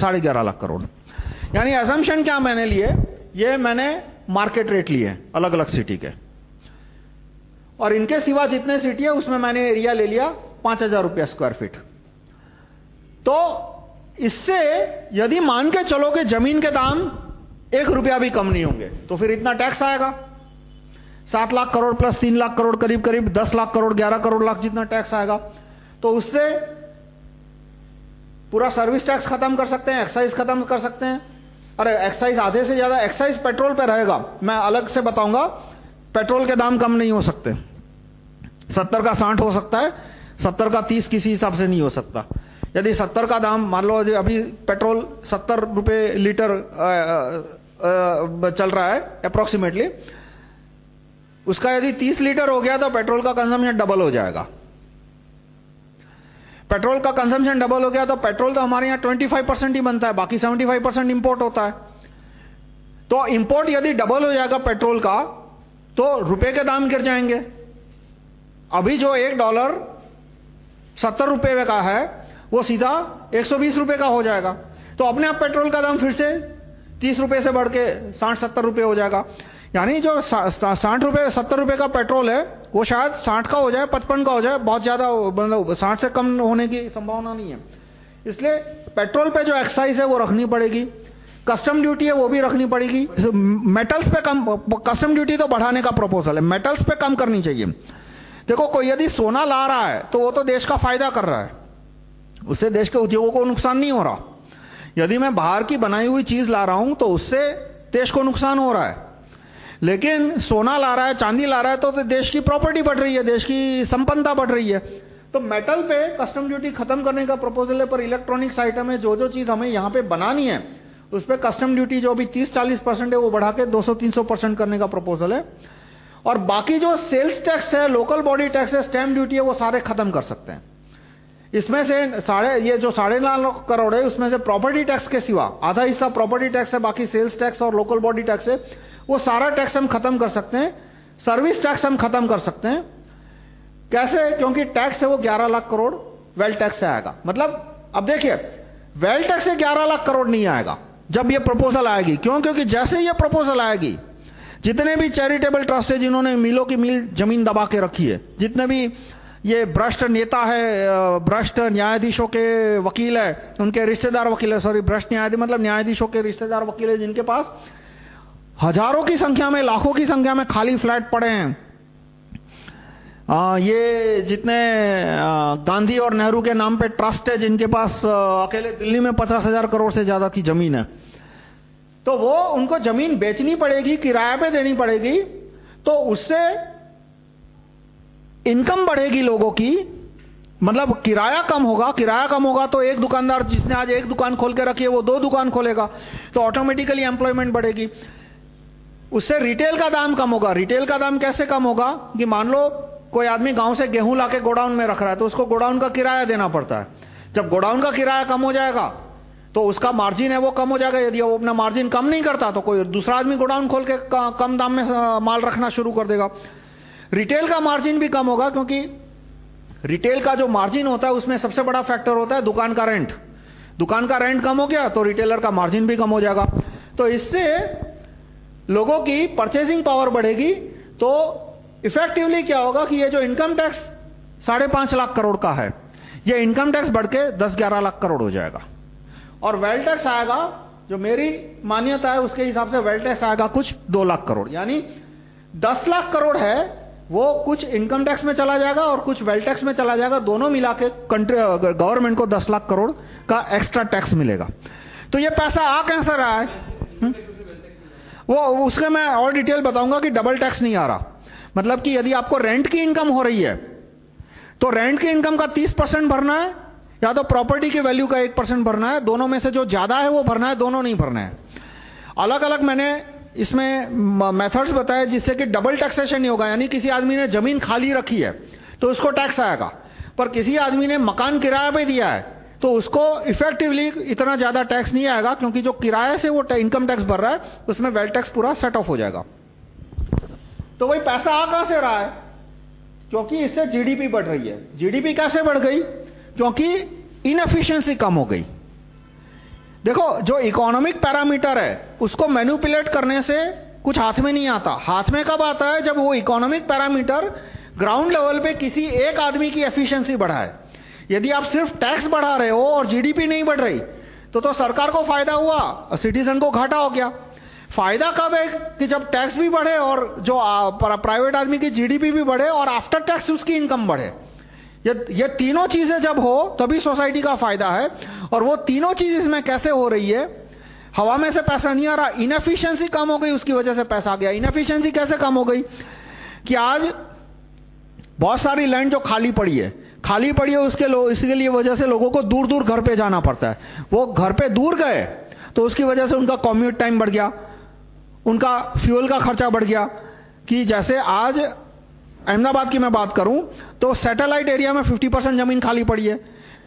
साढ़े ग्यारह लाख करोड़। यानी एजम्पन क्या मैंने लिए? ये मैंने मार्केट रेट लिए अलग अलग सिटी के। और इनके सिवा जितने सिटी है, उसमें मैंने एरिया ले लिया पाँच हज़ार रुपया स्क्वायर फीट तो इससे यदि मान के चलो कि ज़मीन के दाम एक रुपया भी कम नहीं होंगे तो फिर इतना टैक्स आएगा। सात लाख करोड़ प्लस तीन लाख करोड़ करीब करीब दस लाख करोड़ ग्यारह करोड़ लाख जितना टैक्स आएगा तो उससे पूरा सर्विस टैक्स खत्म कर सकते हैं एक्साइज खत्म कर सकते हैं। अरे एक्साइज आधे से ज़्यादा एक्साइज पेट्रोल पे रहेगा। मैं अलग से बताऊँगा पेट्रोल के दाम कम नहीं हो सकते। सत्तर का साठ हो सकता है सत्तर का तीस किसी हिसाब से नहीं हो सकता। यदि सत्तर का दाम मान लो अभी पेट्रोल सत्तर रुपए लीटर आ, आ, आ, चल रहा है अप्रोक्सीमेटली उसका यदि तीस लीटर हो गया तो पेट्रोल का कंजम्पशन डबल हो जाएगा। पेट्रोल का कंजम्पशन डबल हो गया तो पेट्रोल तो हमारे यहाँ 25 परसेंट ही बनता है, बाकी 75 परसेंट इंपोर्ट होता है। तो इंपोर्ट यदि डबल हो जाएगा पेट्रोल का तो रुपए के दाम गिर जाएँगे। अभी जो एक डॉलर सत्तर रुपए का है, वो सीधा 120 रुपए का हो जाएगा। तो अपने आप पेट्रोल का दाम फिर से 30 रुपए से बढ़ के साठ सत्तर रुपए हो जाएगा। यानी जो साठ रुपए, सत्तर रुपए का पेट्रोल है, वो शायद साठ का हो जाए, पचपन का हो जाए, बहुत ज़्यादा मतलब साठ से कम होने की संभावना नहीं है। इसलिए पेट्रोल पे जो एक्साइज है, वो रखनी पड़ेगी। कस्टम ड्यूटी है, वो भी रखनी पड़ेगी। मेटल्स पे कम, कस्टम ड्यूटी तो बढ़ाने का प्रपोजल है। मेटल्स पे कम करनी चाहिए। देखो, कोई यदि सोना ला रहा है तो वो तो देश का फ़ायदा कर रहा है। उससे देश के उद्योगों को नुकसान नहीं हो रहा। यदि मैं बाहर की बनाई हुई चीज़ ला रहा हूँ तो उससे देश को नुकसान हो रहा है। लेकिन सोना ला रहा है चांदी ला रहा है तो, देश की प्रॉपर्टी बढ़ रही है देश की संपन्नता बढ़ रही है। तो मेटल पे कस्टम ड्यूटी खत्म करने का प्रपोजल है पर इलेक्ट्रॉनिक्स आइटम है जो जो चीज़ हमें यहाँ पे बनानी है उस पर कस्टम ड्यूटी जो अभी 30-40 परसेंट है वो बढ़ा के 200-300 परसेंट करने का प्रपोजल है। और बाकी जो सेल्स टैक्स है लोकल बॉडी टैक्स है स्टैम्प ड्यूटी है वो सारे खत्म कर सकते हैं। इसमें से साढ़े ये जो साढ़े लाख करोड़ है उसमें से प्रॉपर्टी टैक्स के सिवा आधा हिस्सा प्रॉपर्टी टैक्स है बाकी सेल्स टैक्स और लोकल बॉडी टैक्स है वो सारा टैक्स हम खत्म कर सकते हैं सर्विस टैक्स हम खत्म कर सकते हैं। कैसे? क्योंकि टैक्स है वो 11 लाख करोड़ वेल टैक्स आएगा। मतलब अब देखिए वेल टैक्स से 11 लाख करोड़ नहीं आएगा, जब ये प्रपोजल आएगी। क्यों? क्योंकि जैसे ये प्रपोजल आएगी, जितने भी चैरिटेबल ट्रस्ट है, जिन्होंने मिलों की मिल ज़मीन दबा के रखी है, जितने भी ये भ्रष्ट नेता है भ्रष्ट न्यायाधीशों के वकील है, उनके रिश्तेदार वकील है सॉरी भ्रष्ट न्यायाधीश मतलब न्यायाधीशों के रिश्तेदार वकील है जिनके पास हज़ारों की संख्या में लाखों की संख्या में खाली फ्लैट पड़े हैं। आ, ये जितने गांधी और नेहरू के नाम पे ट्रस्ट है जिनके पास अकेले दिल्ली में पचास हज़ार करोड़ से ज़्यादा की ज़मीन है। तो वो उनको ज़मीन बेचनी पड़ेगी किराए पे देनी पड़ेगी तो उससे इनकम बढ़ेगी लोगों की। मतलब किराया कम होगा किराया कम होगा तो एक दुकानदार जिसने आज एक दुकान खोल के रखी है वो दो दुकान खोलेगा तो ऑटोमेटिकली एम्प्लॉयमेंट बढ़ेगी। उससे रिटेल का दाम कम होगा। रिटेल का दाम कैसे कम होगा? कि मान लो कोई आदमी गाँव से गेहूँ लाके गोडाउन में रख रहा है तो उसको गोडाउन का किराया देना पड़ता है। जब गोडाउन का किराया कम हो जाएगा तो उसका मार्जिन है वो कम हो जाएगा। यदि वो अपना मार्जिन कम नहीं करता तो कोई दूसरा आदमी गोडाउन खोल के कम दाम में माल रखना शुरू कर देगा। रिटेल का मार्जिन भी कम होगा, क्योंकि रिटेल का जो मार्जिन होता है, उसमें सबसे बड़ा फैक्टर होता है दुकान का रेंट दुकान का रेंट कम हो गया तो रिटेलर का मार्जिन भी कम हो जाएगा। तो इससे लोगों की परचेजिंग पावर बढ़ेगी तो इफेक्टिवली क्या होगा कि ये जो इनकम टैक्स साढ़े पाँच लाख करोड़ का है, ये इनकम टैक्स बढ़ के दस ग्यारह लाख करोड़ हो जाएगा। और वेल टैक्स आएगा, जो मेरी मान्यता है उसके हिसाब से वेल टैक्स आएगा कुछ दो लाख करोड़। यानी दस लाख करोड़ है, वो कुछ इनकम टैक्स में चला जाएगा और कुछ वेल टैक्स में चला जाएगा, दोनों मिला के गवर्नमेंट को दस लाख करोड़ का एक्स्ट्रा टैक्स मिलेगा। तो ये पैसा आ कैसे रहा है? हुँ? वो उसके मैं और डिटेल बताऊँगा कि डबल टैक्स नहीं आ रहा। मतलब कि यदि आपको रेंट की इनकम हो रही है तो रेंट की इनकम का 30 परसेंट भरना है, या तो प्रॉपर्टी की वैल्यू का 1 परसेंट भरना है, दोनों में से जो ज़्यादा है वो भरना है, दोनों नहीं भरना है। अलग अलग मैंने इसमें मेथड्स बताए जिससे कि डबल टैक्सेशन नहीं होगा, यानी किसी आदमी ने ज़मीन खाली रखी है तो उसको टैक्स आएगा। पर किसी आदमी ने मकान किराया पे दिया है तो उसको इफेक्टिवली इतना ज़्यादा टैक्स नहीं आएगा, क्योंकि जो किराए से वो इनकम टैक्स भर रहा है, उसमें वेल टैक्स पूरा सेट ऑफ़ हो जाएगा। तो वही पैसा आ कहाँ से रहा है? क्योंकि इससे जीडीपी बढ़ रही है। जीडीपी कैसे बढ़ गई? क्योंकि इनएफिशिएंसी कम हो गई। देखो, जो इकोनॉमिक पैरामीटर है, उसको मैन्युपुलेट करने से कुछ हाथ में नहीं आता। हाथ में कब आता है? जब वो इकोनॉमिक पैरामीटर ग्राउंड लेवल पे किसी एक आदमी की एफिशिएंसी बढ़ाए। यदि आप सिर्फ़ टैक्स बढ़ा रहे हो और जीडीपी नहीं बढ़ रही तो तो सरकार को फ़ायदा हुआ, सिटीजन को घाटा हो गया। फ़ायदा कब है कि जब टैक्स भी बढ़े और जो प्राइवेट आदमी की जीडीपी भी बढ़े और आफ्टर टैक्स उसकी इनकम बढ़े। ये ये तीनों चीज़ें जब हो, तभी सोसाइटी का फ़ायदा है। और वो तीनों चीज़ इसमें कैसे हो रही है, हवा में से पैसा नहीं आ रहा इनएफिशिएंसी कम हो गई, उसकी वजह से पैसा आ गया। इनएफिशिएंसी कैसे कम हो गई कि आज बहुत सारी लैंड जो खाली पड़ी है खाली पड़ी है उसके लो, इसके लिए वजह से लोगों को दूर दूर घर पे जाना पड़ता है। वो घर पे दूर गए तो उसकी वजह से उनका कॉम्यूट टाइम बढ़ गया उनका फ्यूल का खर्चा बढ़ गया कि जैसे आज अहमदाबाद की मैं बात करूँ तो सैटेलाइट एरिया में 50 परसेंट ज़मीन खाली पड़ी है।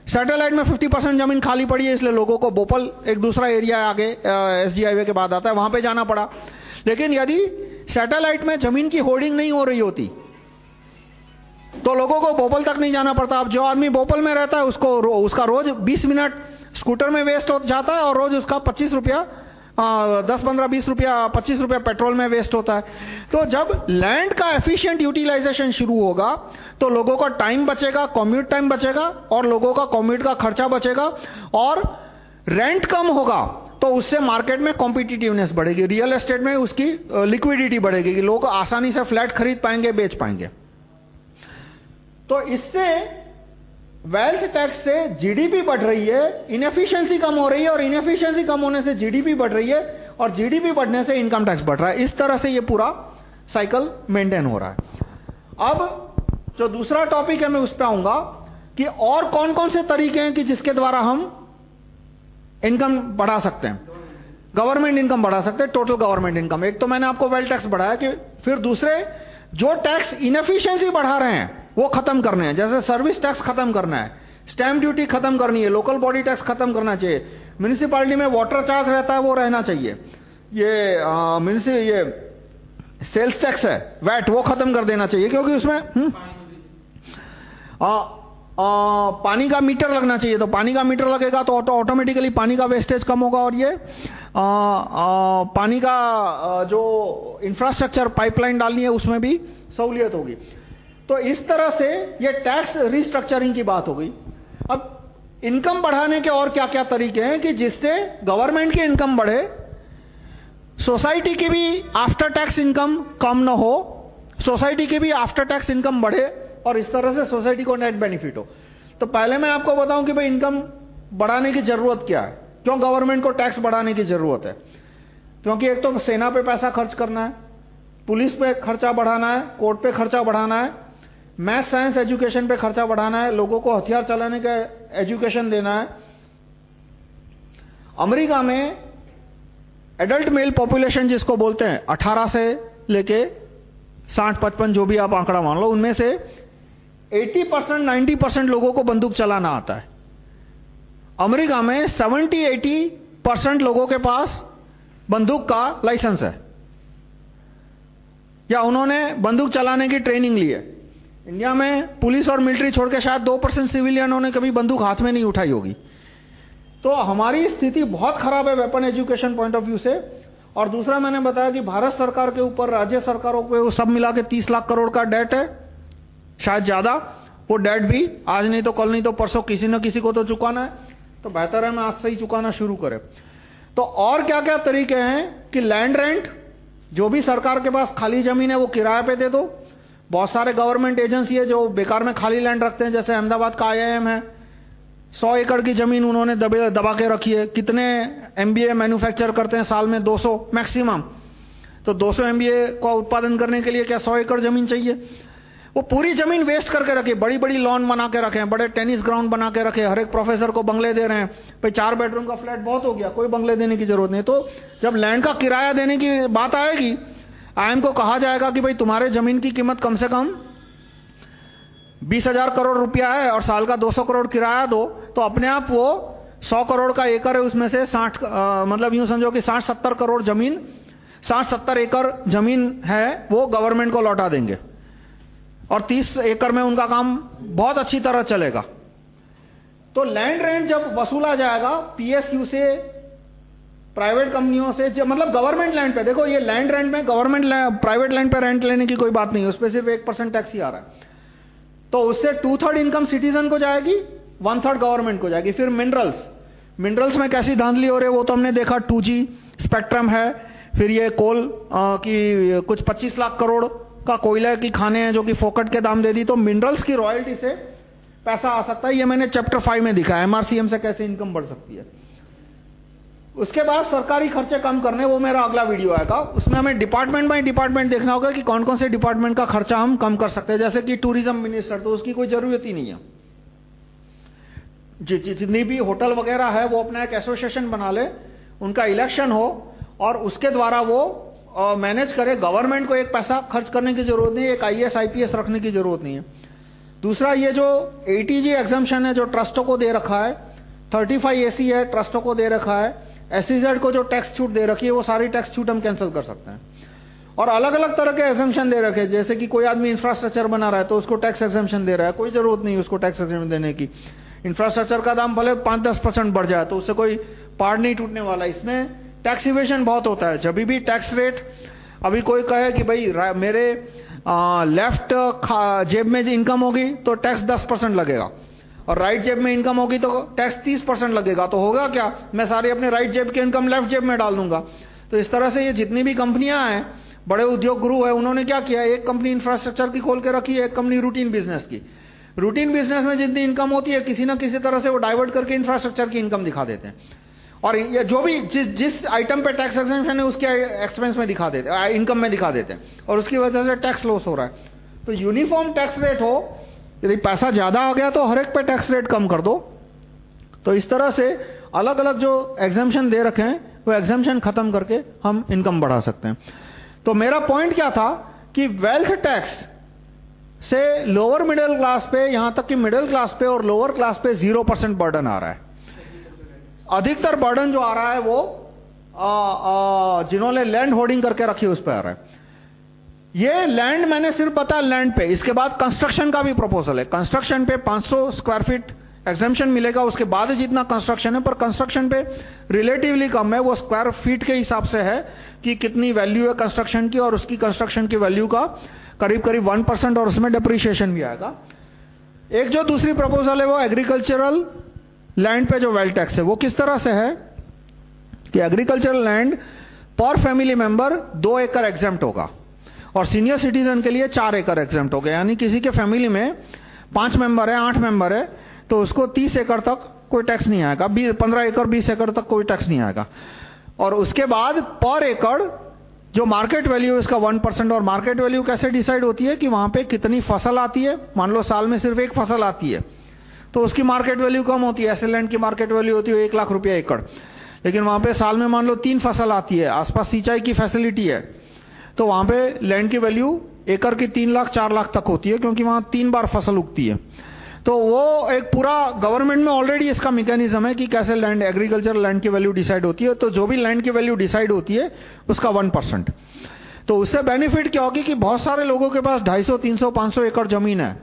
सैटेलाइट में 50 परसेंट ज़मीन खाली पड़ी है इसलिए लोगों को बोपल एक दूसरा एरिया आगे एस जी हाईवे के बाद आता है वहाँ पे जाना पड़ा। लेकिन यदि सैटेलाइट में ज़मीन की होर्डिंग नहीं हो रही होती तो लोगों को भोपाल तक नहीं जाना पड़ता। अब जो आदमी भोपाल में रहता है उसको रो, उसका रोज 20 मिनट स्कूटर में वेस्ट हो जाता है और रोज उसका 25 रुपया दस पंद्रह बीस रुपया पच्चीस रुपया पेट्रोल में वेस्ट होता है। तो जब लैंड का एफिशिएंट यूटिलाइजेशन शुरू होगा तो लोगों का टाइम बचेगा कॉम्यूट टाइम बचेगा और लोगों का कॉम्यूट का खर्चा बचेगा और रेंट कम होगा तो उससे मार्केट में कॉम्पिटिटिवनेस बढ़ेगी। रियल एस्टेट में उसकी लिक्विडिटी बढ़ेगी लोग आसानी से फ्लैट खरीद पाएँगे बेच पाएँगे। तो इससे वेल्थ टैक्स से जीडीपी बढ़ रही है इनएफिशिएंसी कम हो रही है, और इनएफिशिएंसी कम होने से जीडीपी बढ़ रही है, और जीडीपी बढ़ने से इनकम टैक्स बढ़ रहा है। इस तरह से ये पूरा साइकिल मेंटेन हो रहा है। अब जो दूसरा टॉपिक है, मैं उस पर आऊँगा कि और कौन कौन से तरीके हैं कि जिसके द्वारा हम इनकम बढ़ा सकते हैं। गवर्नमेंट इनकम बढ़ा सकते हैं टोटल गवर्नमेंट इनकम एक तो मैंने आपको वेल्थ टैक्स बढ़ाया कि फिर दूसरे, जो टैक्स इनएफिशिएंसी बढ़ा रहे हैं वो खत्म करने हैं। जैसे सर्विस टैक्स खत्म करना है। स्टैम्प ड्यूटी खत्म करनी है। लोकल बॉडी टैक्स खत्म करना चाहिए। म्यूनिसिपालिटी में वाटर चार्ज रहता है वो रहना चाहिए। ये म्यूनिसि ये सेल्स टैक्स है वैट वो खत्म कर देना चाहिए। क्योंकि उसमें हुँ? आ, आ, पानी का मीटर लगना चाहिए। तो पानी का मीटर लगेगा तो ऑटोमेटिकली पानी का वेस्टेज कम होगा। और ये आ, आ, पानी का जो इंफ्रास्ट्रक्चर पाइपलाइन डालनी है उसमें भी सहूलियत होगी। तो इस तरह से ये टैक्स रिस्ट्रक्चरिंग की बात हो गई। अब इनकम बढ़ाने के और क्या क्या तरीके हैं कि जिससे गवर्नमेंट की इनकम बढ़े सोसाइटी की भी आफ्टर टैक्स इनकम कम ना हो सोसाइटी की भी आफ्टर टैक्स इनकम बढ़े और इस तरह से सोसाइटी को नेट बेनिफिट हो। तो पहले मैं आपको बताऊँ कि भाई इनकम बढ़ाने की ज़रूरत क्या है? क्यों गवर्नमेंट को टैक्स बढ़ाने की ज़रूरत है? क्योंकि एक तो सेना पे पैसा खर्च करना है, पुलिस पे खर्चा बढ़ाना है कोर्ट पे खर्चा बढ़ाना है मैथ, साइंस, एजुकेशन पे खर्चा बढ़ाना है, लोगों को हथियार चलाने का एजुकेशन देना है। अमेरिका में एडल्ट मेल पॉपुलेशन जिसको बोलते हैं 18 से लेके 60-55 जो भी आप आंकड़ा मान लो, उनमें से 80 परसेंट 90 परसेंट लोगों को बंदूक चलाना आता है। अमेरिका में 70-80 परसेंट लोगों के पास बंदूक का लाइसेंस है। या उन्होंने बंदूक चलाने की ट्रेनिंग ली है। इंडिया में पुलिस और मिलिट्री छोड़ के शायद दो परसेंट सिविलियनों ने कभी बंदूक हाथ में नहीं उठाई होगी। तो हमारी स्थिति बहुत खराब है वेपन एजुकेशन पॉइंट ऑफ़ व्यू से। और दूसरा मैंने बताया कि भारत सरकार के ऊपर, राज्य सरकारों को सब मिला के तीस लाख करोड़ का डेट है। शायद ज़्यादा। वो डेट भी आज नहीं तो कल नहीं तो परसों किसी न किसी को तो चुकाना है। तो बेहतर है मैं आज से ही चुकाना शुरू करें। तो और क्या क्या तरीके हैं कि लैंड रेंट जो भी सरकार के पास खाली ज़मीन है वो किराए पे दे दो। बहुत सारे गवर्नमेंट एजेंसी है जो बेकार में खाली लैंड रखते हैं, जैसे अहमदाबाद का आईआईएम है। सौ एकड़ की ज़मीन उन्होंने दबे, दबा के रखी है। कितने एमबीए मैन्युफैक्चर करते हैं साल में? 200 मैक्सिमम तो 200 एमबीए का उत्पादन करने के लिए क्या 100 एकड़ ज़मीन चाहिए? वो पूरी ज़मीन वेस्ट करके रखे बड़ी बड़ी लॉन बना के रखे बड़े टेनिस ग्राउंड बना के रखे हर एक प्रोफेसर को बंगले दे रहे हैं। भाई, चार बेडरूम का फ्लैट बहुत हो गया, कोई बंगले देने की ज़रूरत नहीं। तो जब लैंड का किराया देने की बात आएगी आईएम को कहा जाएगा कि भाई तुम्हारे ज़मीन की कीमत कम से कम बीस हज़ार करोड़ रुपया है और साल का 200 करोड़ किराया दो तो अपने आप वो 100 करोड़ का एकड़ है, उसमें से 60 मतलब यूँ समझो कि 60 70 करोड़ ज़मीन 60 70 एकड़ ज़मीन है, वो गवर्नमेंट को लौटा देंगे। और 30 एकड़ में उनका काम बहुत अच्छी तरह चलेगा। तो लैंड रेंट जब वसूला जाएगा पीएसयू से प्राइवेट कंपनियों से मतलब गवर्नमेंट लैंड पे, देखो ये लैंड रेंट में गवर्नमेंट प्राइवेट लैंड पे रेंट लेने की कोई बात नहीं है, उस पर सिर्फ़ एक परसेंट टैक्स ही आ रहा है। तो उससे टू थर्ड इनकम सिटीजन को जाएगी वन थर्ड गवर्नमेंट को जाएगी। फिर मिनरल्स मिनरल्स में कैसी धांधली हो रही है वो तो हमने देखा 2G स्पेक्ट्रम है, फिर ये कोल की कुछ 25 लाख करोड़ का कोयला की खाने हैं जो कि फोकट के दाम दे दी तो मिनरल्स की रॉयल्टी से पैसा आ सकता है। ये मैंने चैप्टर फाइव में दिखा एमआरसीएम से कैसे इनकम बढ़ सकती है। उसके बाद सरकारी खर्चे कम करने, वो मेरा अगला वीडियो आएगा। उसमें हमें डिपार्टमेंट बाई डिपार्टमेंट देखना होगा कि कौन कौन से डिपार्टमेंट का खर्चा हम कम कर सकते हैं। जैसे कि टूरिज़्म मिनिस्टर तो उसकी कोई ज़रूरत ही नहीं है। जितनी भी होटल वगैरह है, वो अपना एक एसोसिएशन बना ले, उनका इलेक्शन हो, और उसके द्वारा वो मैनेज करे। गवर्नमेंट को एक पैसा खर्च करने की ज़रूरत नहीं, एक आईएएस आईपीएस रखने की ज़रूरत नहीं है। दूसरा, ये जो एटीजी एग्जामेशन है, जो ट्रस्टों को दे रखा है 35 एसी है ट्रस्टों को दे रखा है एसईजेड को जो टैक्स छूट दे रखी है, वो सारी टैक्स छूट हम कैंसिल कर सकते हैं। और अलग अलग तरह के एग्जामेशन दे रखे जैसे कि कोई आदमी इंफ्रास्ट्रक्चर बना रहा है तो उसको टैक्स एग्जामेशन दे रहा है। कोई ज़रूरत नहीं उसको टैक्स एग्जामेशन देने की। इंफ्रास्ट्रक्चर का दाम भले पाँच दस परसेंट बढ़ जाए तो उससे कोई पार्ट नहीं टूटने वाला। इसमें टैक्स इवेशन बहुत होता है। जब भी टैक्स रेट अभी कोई कहे कि भाई मेरे लेफ़्ट जेब में इनकम होगी तो टैक्स दस परसेंट लगेगा। और राइट जेब में इनकम होगी तो टैक्स तीस परसेंट लगेगा। तो होगा क्या? मैं सारी अपने राइट जेब की इनकम लेफ़्ट जेब में डाल दूँगा। तो इस तरह से ये जितनी भी कंपनियाँ हैं, बड़े उद्योग गुरु है, उन्होंने क्या किया? एक कंपनी इंफ्रास्ट्रक्चर की खोल के रखी है एक कंपनी रूटीन बिज़नेस की। रूटीन बिज़नेस में जितनी इनकम होती है, किसी ना किसी तरह से वो डाइवर्ट करके इंफ्रास्ट्रक्चर की इनकम दिखा देते हैं। और ये जो भी जिस जिस आइटम पे टैक्स एक्सेंशन है, उसके एक्सपेंस में दिखा देते हैं इनकम में दिखा देते हैं। और उसकी वजह से टैक्स लॉस हो रहा है। तो यूनिफॉर्म टैक्स रेट हो यदि पैसा ज़्यादा आ गया तो हर एक पे टैक्स रेट कम कर दो। तो इस तरह से अलग अलग जो एग्जामेशन दे रखे हैं, वो एग्जामेशन खत्म करके हम इनकम बढ़ा सकते हैं। तो मेरा पॉइंट क्या था कि वेल्थ टैक्स से लोअर मिडिल क्लास पे, यहाँ तक कि मिडिल क्लास पे और लोअर क्लास पे ज़ीरो परसेंट बर्डन आ रहा है। अधिकतर बर्डन जो आ रहा है वो जिन्होंने लैंड होल्डिंग करके रखी उस पर आ रहा है। ये लैंड मैंने सिर्फ़ बताया लैंड पे। इसके बाद कंस्ट्रक्शन का भी प्रपोजल है। कंस्ट्रक्शन पे 500 स्क्वायर फीट एग्जामेशन मिलेगा। उसके बाद जितना कंस्ट्रक्शन है, पर कंस्ट्रक्शन पे रिलेटिवली कम है। वो स्क्वायर फीट के हिसाब से है कि कितनी वैल्यू है कंस्ट्रक्शन की और उसकी कंस्ट्रक्शन की वैल्यू का करीब करीब वन परसेंट और उसमें डिप्रिशिएशन भी आएगा। एक जो दूसरी प्रपोजल है वो एग्रीकल्चरल लैंड पे जो वेल टैक्स है, वो किस तरह से है कि एग्रीकल्चरल लैंड पर फैमिली मेंबर दो एकड़ एग्ज़ाम होगा। और सीनियर सिटीजन के लिए चार एकड़ एग्ज़ाम हो गया। यानी किसी के फैमिली में पाँच मेंबर है, आठ मेंबर है तो उसको तीस एकड़ तक कोई टैक्स नहीं आएगा। पंद्रह एकड़ बीस एकड़ तक कोई टैक्स नहीं आएगा। और उसके बाद पर एकड़ जो मार्केट वैल्यू इसका वन परसेंट और मार्केट वैल्यू कैसे डिसाइड होती है कि वहाँ पे कितनी फ़सल आती है? मान लो साल में सिर्फ़ एक फ़सल आती है तो उसकी मार्केट वैल्यू कम होती है। ऐसे लैंड की मार्केट वैल्यू होती है एक लाख रुपया एकड़ लेकिन वहाँ पे साल में मान लो तीन फ़सल आती है, आसपास सिंचाई की फैसिलिटी है तो वहाँ पे लैंड की वैल्यू एकड़ की तीन लाख चार लाख तक होती है क्योंकि वहाँ तीन बार फ़सल उगती है। तो वो एक पूरा गवर्नमेंट में ऑलरेडी इसका मैकेनिज्म है कि कैसे लैंड एग्रीकल्चर लैंड की वैल्यू डिसाइड होती है। तो जो भी लैंड की वैल्यू डिसाइड होती है उसका वन परसेंट तो उससे बेनिफिट क्या होगी कि बहुत सारे लोगों के पास 250, 300, 500 एकड़ ज़मीन है।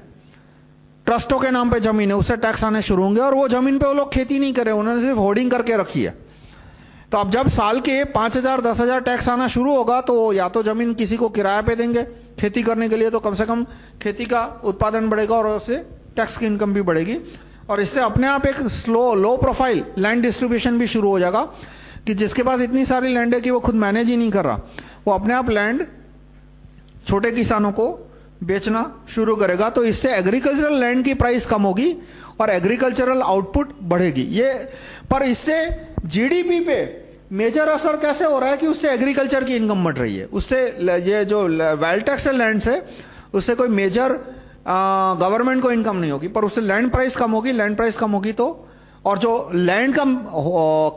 ट्रस्टों के नाम पे ज़मीन है उससे टैक्स आने शुरू होंगे और वो ज़मीन पे वो लोग खेती नहीं करे उन्होंने सिर्फ़ होर्डिंग करके रखी है। तो अब जब साल के पाँच हज़ार, दस हज़ार टैक्स आना शुरू होगा तो या तो ज़मीन किसी को किराया पे देंगे खेती करने के लिए तो कम से कम खेती का उत्पादन बढ़ेगा और उससे टैक्स की इनकम भी बढ़ेगी। और इससे अपने आप एक slow low profile land distribution भी शुरू हो जाएगा कि जिसके पास इतनी सारी लैंड है कि वो खुद मैनेज ही नहीं कर रहा। वो अपने आप लैंड छोटे किसानों को बेचना शुरू करेगा तो इससे एग्रीकल्चरल लैंड की प्राइस कम होगी और एग्रीकल्चरल आउटपुट बढ़ेगी। ये, पर इससे जीडीपी पे मेजर असर कैसे हो रहा है कि उससे एग्रीकल्चर की इनकम बढ़ रही है? उससे ये जो वेल टैक्स लैंड से उससे कोई मेजर गवर्नमेंट को इनकम नहीं होगी, पर उससे लैंड प्राइस कम होगी लैंड प्राइस कम होगी तो और जो लैंड का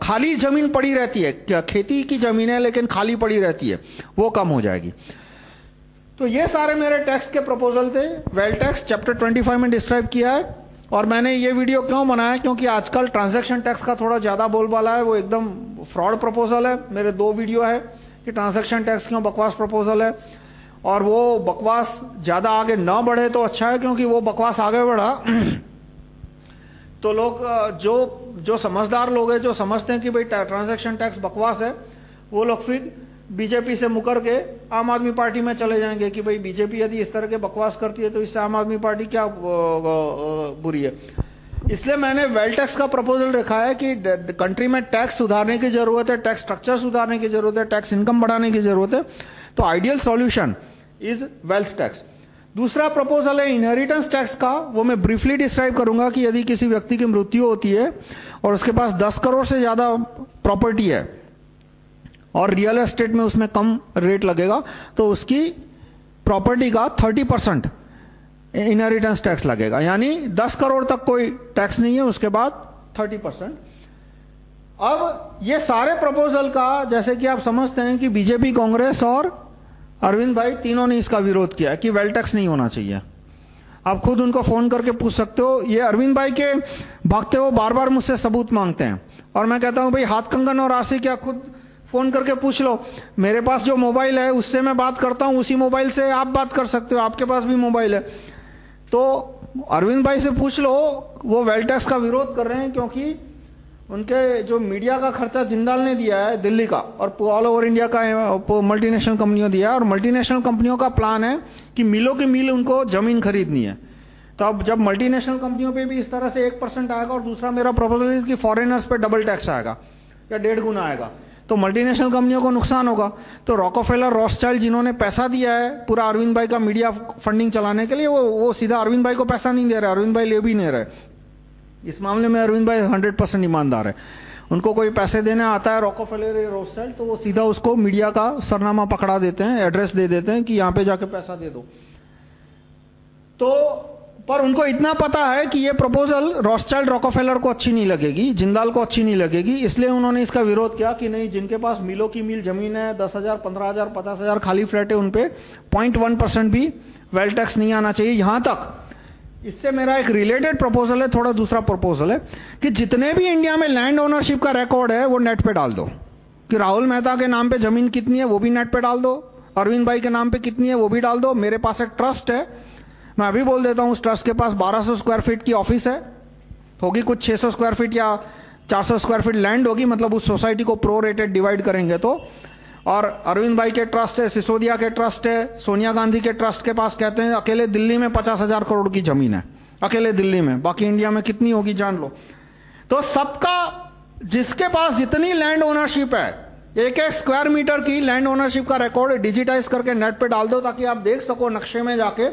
खाली ज़मीन पड़ी रहती है खेती की ज़मीन है लेकिन खाली पड़ी रहती है, वो कम हो जाएगी। तो ये सारे मेरे टैक्स के प्रपोजल थे। वेल टैक्स चैप्टर 25 में डिस्क्राइब किया है। और मैंने ये वीडियो क्यों बनाया? क्योंकि आजकल ट्रांजैक्शन टैक्स का थोड़ा ज़्यादा बोलबाला है। वो एकदम फ्रॉड प्रपोजल है। मेरे दो वीडियो है कि ट्रांजैक्शन टैक्स क्यों बकवास प्रपोजल है। और वो बकवास ज़्यादा आगे न बढ़े तो अच्छा है, क्योंकि वो बकवास आगे बढ़ा। तो लोग जो जो समझदार लोग हैं, जो समझते हैं कि भाई ट्रांजैक्शन टैक्स बकवास है, वो लोग फिर बीजेपी से मुकर के आम आदमी पार्टी में चले जाएँगे कि भाई बीजेपी यदि इस तरह के बकवास करती है तो इससे आम आदमी पार्टी क्या बुरी है? इसलिए मैंने वेल टैक्स का प्रपोजल रखा है कि कंट्री में टैक्स सुधारने की ज़रूरत है, टैक्स स्ट्रक्चर सुधारने की ज़रूरत है, टैक्स इनकम बढ़ाने की ज़रूरत है तो ideal solution is wealth tax. दूसरा प्रपोजल है इनहेरिटेंस टैक्स का, वो मैं ब्रीफली डिस्क्राइब करूँगा कि यदि किसी व्यक्ति की मृत्यु होती है और उसके पास 10 करोड़ से ज़्यादा प्रॉपर्टी है और रियल एस्टेट में उसमें कम रेट लगेगा तो उसकी प्रॉपर्टी का 30 परसेंट इनहेरिटेंस टैक्स लगेगा। यानी 10 करोड़ तक कोई टैक्स नहीं है, उसके बाद 30 परसेंट अब ये सारे प्रपोजल का, जैसे कि आप समझते हैं कि बीजेपी कांग्रेस और अरविंद भाई तीनों ने इसका विरोध किया कि वेल टैक्स नहीं होना चाहिए। आप खुद उनको फ़ोन करके पूछ सकते हो। ये अरविंद भाई के भक्त वो बार बार मुझसे सबूत मांगते हैं। और मैं कहता हूँ, भाई, हाथ कंगन और राशि क्या खुद फ़ोन करके पूछ लो। मेरे पास जो मोबाइल है, उससे मैं बात करता हूँ, उसी मोबाइल से आप बात कर सकते हो, आपके पास भी मोबाइल है। तो अरविंद भाई से पूछ लो, वो वेल टैक्स का विरोध कर रहे हैं क्योंकि उनके जो मीडिया का खर्चा जिंदाल ने दिया है, दिल्ली का, और ऑल ओवर इंडिया का मल्टीनेशनल कंपनियों दिया है, और मल्टीनेशनल कंपनियों का प्लान है कि मिलों की मिल उनको ज़मीन खरीदनी है। तो अब जब मल्टीनेशनल कंपनियों पे भी इस तरह से एक परसेंट आएगा और दूसरा मेरा प्रपोजल कि फॉरेनर्स पे डबल टैक्स आएगा, या डेढ़ गुना आएगा। तो मल्टीनेशनल कंपनियों को नुकसान होगा। तो रॉकोफेलर रॉसचाइल्ड जिन्होंने पैसा दिया है, पूरा अरविंद भाई का मीडिया फंडिंग चलाने के लिए, वो वो सीधा अरविंद भाई को पैसा नहीं दे रहे अरविंद भाई ले भी नहीं रहे। इस मामले में अरविंद भाई हंड्रेड परसेंट ईमानदार है। उनको कोई पैसे देने आता है रॉकोफेलर या रोस्टाइल तो वो सीधा उसको मीडिया का सरनामा पकड़ा देते हैं एड्रेस दे देते हैं कि यहाँ पे जाके पैसा दे दो। तो पर उनको इतना पता है कि ये प्रपोजल रॉस्टाइल्ड रॉकोफेलर को अच्छी नहीं लगेगी जिंदाल को अच्छी नहीं लगेगी, इसलिए उन्होंने इसका विरोध किया कि नहीं, जिनके पास मिलों की मिल ज़मीन है, दस हज़ार, पंद्रह हज़ार, पचास हज़ार खाली फ्लैट है, उनपे पॉइंट वन परसेंट भी वेल टैक्स नहीं आना चाहिए। यहाँ तक, इससे मेरा एक रिलेटेड प्रपोजल है, थोड़ा दूसरा प्रपोजल है, कि जितने भी इंडिया में लैंड ओनरशिप का रिकॉर्ड है, वो नेट पे डाल दो। कि राहुल मेहता के नाम पे ज़मीन कितनी है, वो भी नेट पे डाल दो अरविंद भाई के नाम पे कितनी है, वो भी डाल दो। मेरे पास एक ट्रस्ट है मैं अभी बोल देता हूँ, उस ट्रस्ट के पास 1200 स्क्वायर फीट की ऑफ़िस है। होगी कुछ 600 स्क्वायर फीट या 400 स्क्वायर फीट लैंड होगी मतलब उस सोसाइटी को प्रो रेटेड डिवाइड करेंगे तो। और अरविंद भाई के ट्रस्ट है, सिसोदिया के ट्रस्ट है, सोनिया गांधी के ट्रस्ट के पास कहते हैं, अकेले दिल्ली में पचास हज़ार करोड़ की ज़मीन है। अकेले दिल्ली में, बाकी इंडिया में कितनी होगी जान लो। तो सबका, जिसके पास जितनी लैंड ओनरशिप है, एक एक स्क्वायर मीटर की लैंड ओनरशिप का रिकॉर्ड डिजिटाइज करके नेट पे डाल दो ताकि आप देख सको नक्शे में जाके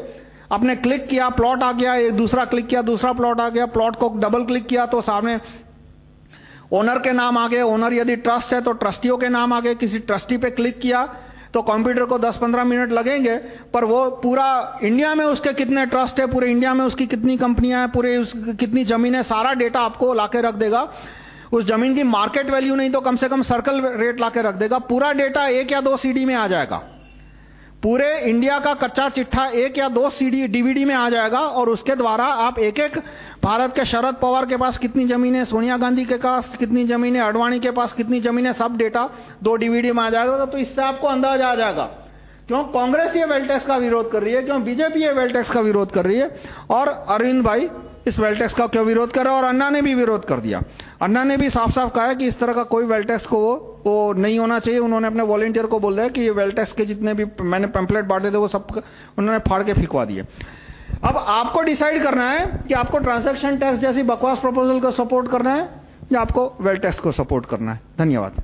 आपने क्लिक किया प्लॉट आ गया, एक दूसरा क्लिक किया, दूसरा प्लॉट आ गया प्लॉट को डबल क्लिक किया तो सामने ओनर के नाम आ गए। ओनर यदि ट्रस्ट है तो ट्रस्टियों के नाम आ गए। किसी ट्रस्टी पे क्लिक किया तो कंप्यूटर को 10-15 मिनट लगेंगे, पर वो पूरा इंडिया में उसके कितने ट्रस्ट है, पूरे इंडिया में उसकी कितनी कंपनियाँ हैं, पूरे कितनी ज़मीन है, सारा डेटा आपको लाके रख देगा। उस ज़मीन की मार्केट वैल्यू नहीं तो कम से कम सर्कल रेट लाके रख देगा। पूरा डेटा एक या दो सीडी में आ जाएगा। पूरे इंडिया का कच्चा चिट्ठा एक या दो सीडी डीवीडी में आ जाएगा और उसके द्वारा आप एक एक भारत के शरद पवार के पास कितनी ज़मीन है सोनिया गांधी के पास कितनी ज़मीन है अडवाणी के पास कितनी ज़मीन है सब डेटा दो डीवीडी में आ जाएगा। तो इससे आपको अंदाज़ा आ जाएगा क्यों कांग्रेस ये वेल टैक्स का विरोध कर रही है क्यों बीजेपी ये वेल टैक्स का विरोध कर रही है और अरविंद भाई इस वेल टैक्स का क्यों विरोध कर रहे हैं और अन्ना ने भी विरोध कर दिया। अन्ना ने भी साफ़ साफ़ कहा कि इस तरह का कोई वेल टैक्स को वो, वो नहीं होना चाहिए। उन्होंने अपने वॉलेंटियर को बोल दिया कि ये वेल टैक्स के जितने भी मैंने पेम्पलेट बांटे थे, वो सब उन्होंने फाड़ के फिकवा दिए। अब आपको डिसाइड करना है कि आपको ट्रांजेक्शन टैक्स जैसी बकवास प्रपोजल को सपोर्ट करना है या आपको वेल टैक्स को सपोर्ट करना है। धन्यवाद।